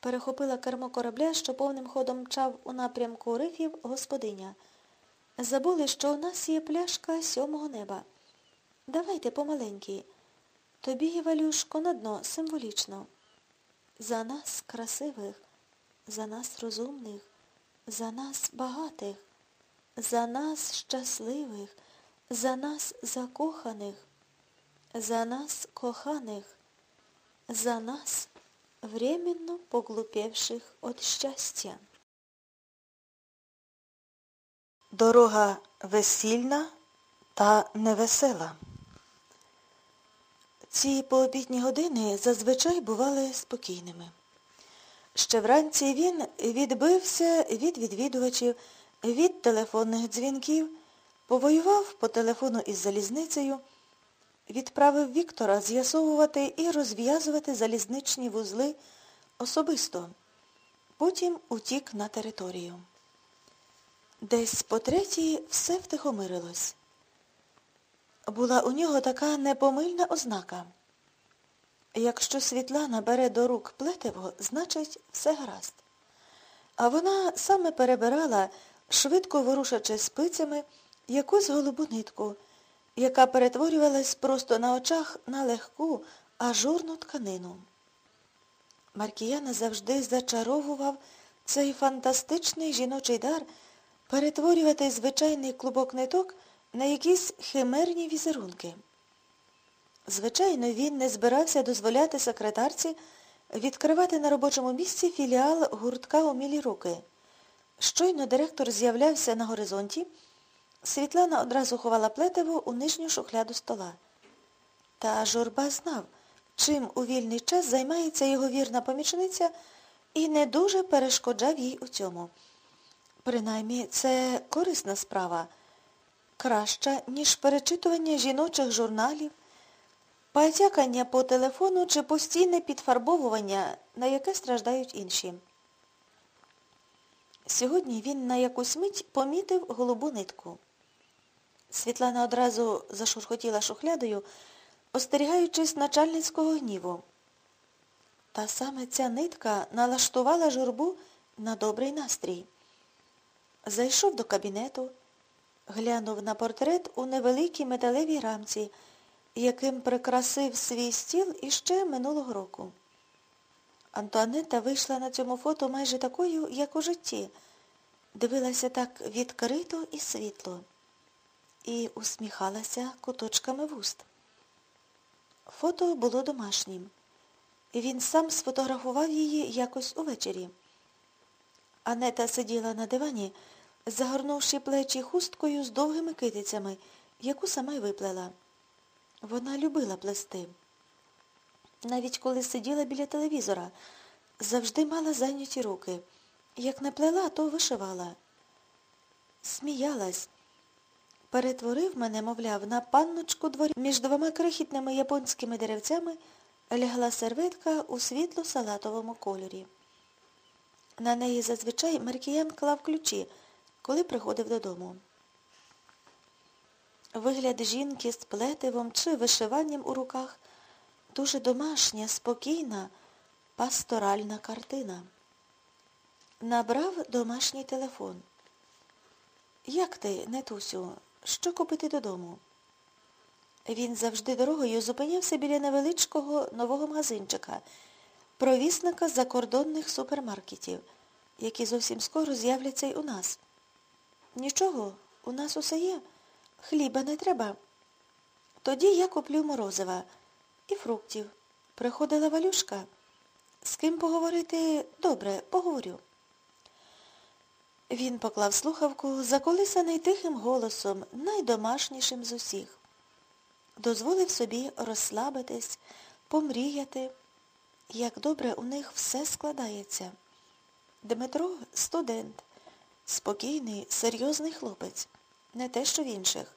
перехопила кермо корабля, що повним ходом мчав у напрямку рифів господиня. Забули, що у нас є пляшка сьомого неба. Давайте помаленькій. Тобі, Валюшко, на дно символічно. За нас красивих, за нас розумних, за нас багатих, за нас щасливих, за нас закоханих, за нас коханих, за нас временно поглупевших от щастя. Дорога весільна та невесела. Ці пообідні години зазвичай бували спокійними. Ще вранці він відбився від відвідувачів, від телефонних дзвінків, повоював по телефону із залізницею, відправив Віктора з'ясовувати і розв'язувати залізничні вузли особисто. Потім утік на територію. Десь по третій все втихомирилось. Була у нього така непомильна ознака. Якщо Світлана бере до рук плетиво, значить все гаразд. А вона саме перебирала, швидко ворушачи спицями, якусь голубу нитку, яка перетворювалась просто на очах на легку, ажурну тканину. Маркіяна завжди зачаровував цей фантастичний жіночий дар перетворювати звичайний клубок ниток на якісь химерні візерунки. Звичайно, він не збирався дозволяти секретарці відкривати на робочому місці філіал гуртка «Умілі руки». Щойно директор з'являвся на горизонті, Світлана одразу ховала плетиво у нижню шухляду стола. Та журба знав, чим у вільний час займається його вірна помічниця і не дуже перешкоджав їй у цьому. Принаймні, це корисна справа, краща, ніж перечитування жіночих журналів, пальтякання по телефону чи постійне підфарбовування, на яке страждають інші. Сьогодні він на якусь мить помітив голубу нитку. Світлана одразу зашурхотіла шухлядою, остерігаючись начальницького гніву. Та саме ця нитка налаштувала журбу на добрий настрій. Зайшов до кабінету, глянув на портрет у невеликій металевій рамці, яким прикрасив свій стіл іще минулого року. Антуанетта вийшла на цьому фото майже такою, як у житті, дивилася так відкрито і світло і усміхалася куточками вуст. Фото було домашнім. Він сам сфотографував її якось увечері. Анета сиділа на дивані, загорнувши плечі хусткою з довгими китицями, яку сама й виплела. Вона любила плести. Навіть коли сиділа біля телевізора, завжди мала зайняті руки. Як не плела, то вишивала. Сміялась. Перетворив мене, мовляв, на панночку дворі. Між двома крихітними японськими деревцями лягла серветка у світло-салатовому кольорі. На неї зазвичай Маркіян клав ключі, коли приходив додому. Вигляд жінки з плетивом чи вишиванням у руках дуже домашня, спокійна, пасторальна картина. Набрав домашній телефон. Як ти, Нетусю, що купити додому? Він завжди дорогою зупинявся біля невеличкого нового магазинчика, провісника закордонних супермаркетів, які зовсім скоро з'являться й у нас. Нічого, у нас усе є. Хліба не треба. Тоді я куплю морозива і фруктів. Приходила Валюшка. З ким поговорити? Добре, поговорю. Він поклав слухавку, заколисаний тихим голосом, найдомашнішим з усіх. Дозволив собі розслабитись, помріяти, як добре у них все складається. Дмитро студент, спокійний, серйозний хлопець, не те, що в інших.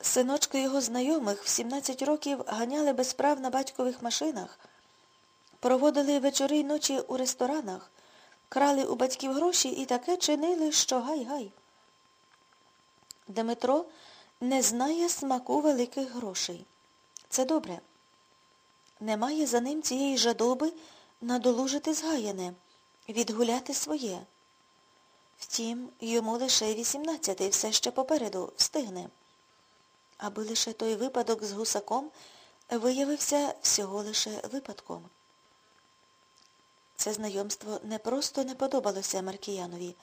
Синочки його знайомих в 17 років ганяли без прав на батькових машинах, проводили вечори й ночі у ресторанах, крали у батьків гроші і таке чинили, що гай-гай. Дмитро не знає смаку великих грошей. Це добре. Немає за ним цієї жадоби надолужити згаяне, відгуляти своє. Втім, йому лише вісімнадцятий все ще попереду встигне. Аби лише той випадок з гусаком виявився всього лише випадком. Це знайомство не просто не подобалося Маркіянові,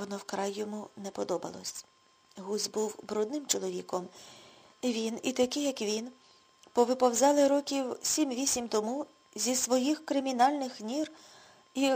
воно вкрай йому не подобалось. Гусь був брудним чоловіком. Він і такий, як він, повиповзали років сім-вісім тому зі своїх кримінальних нір і